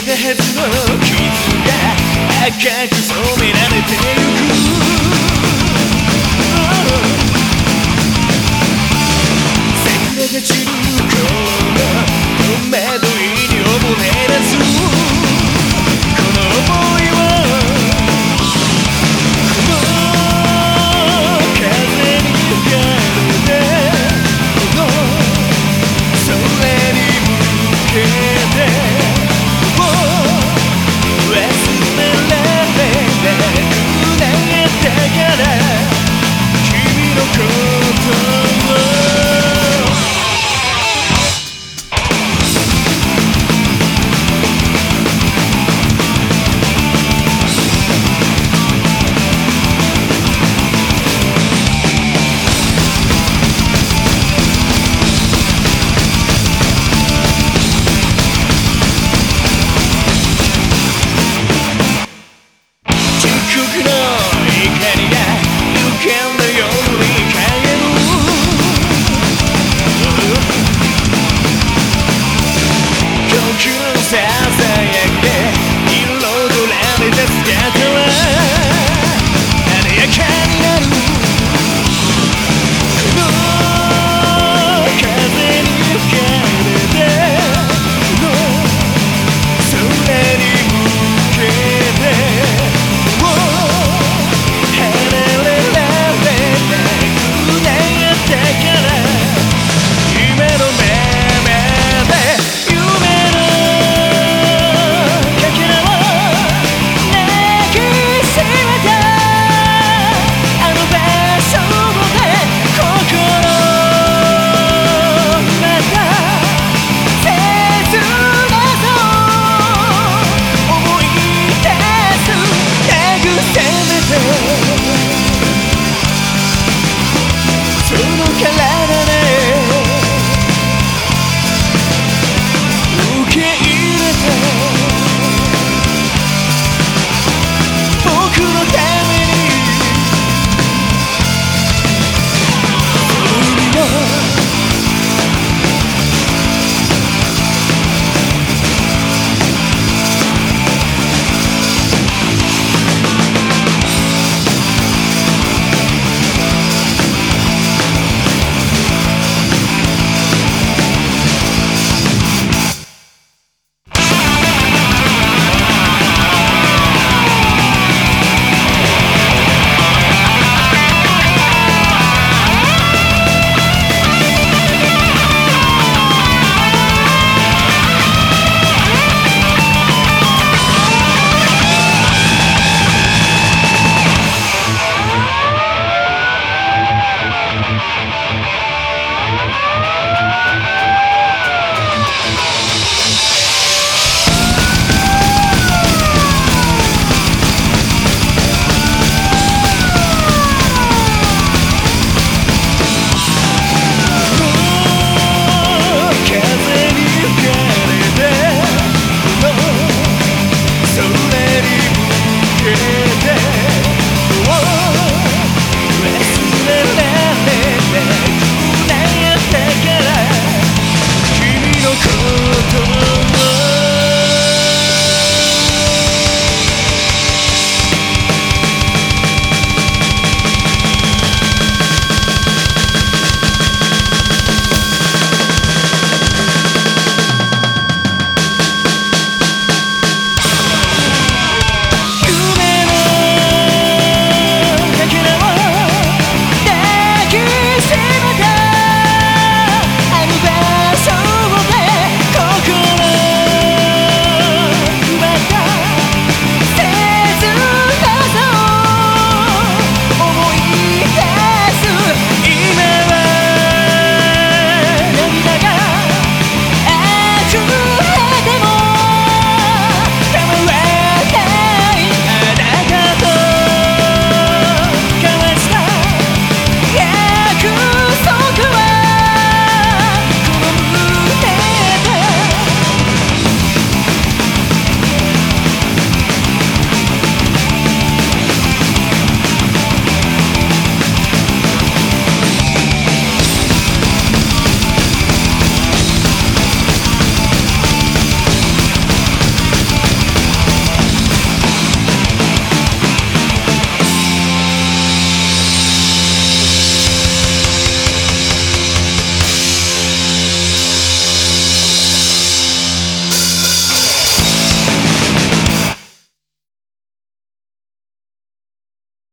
けたはずの傷が赤く染められてゆく桜が散る。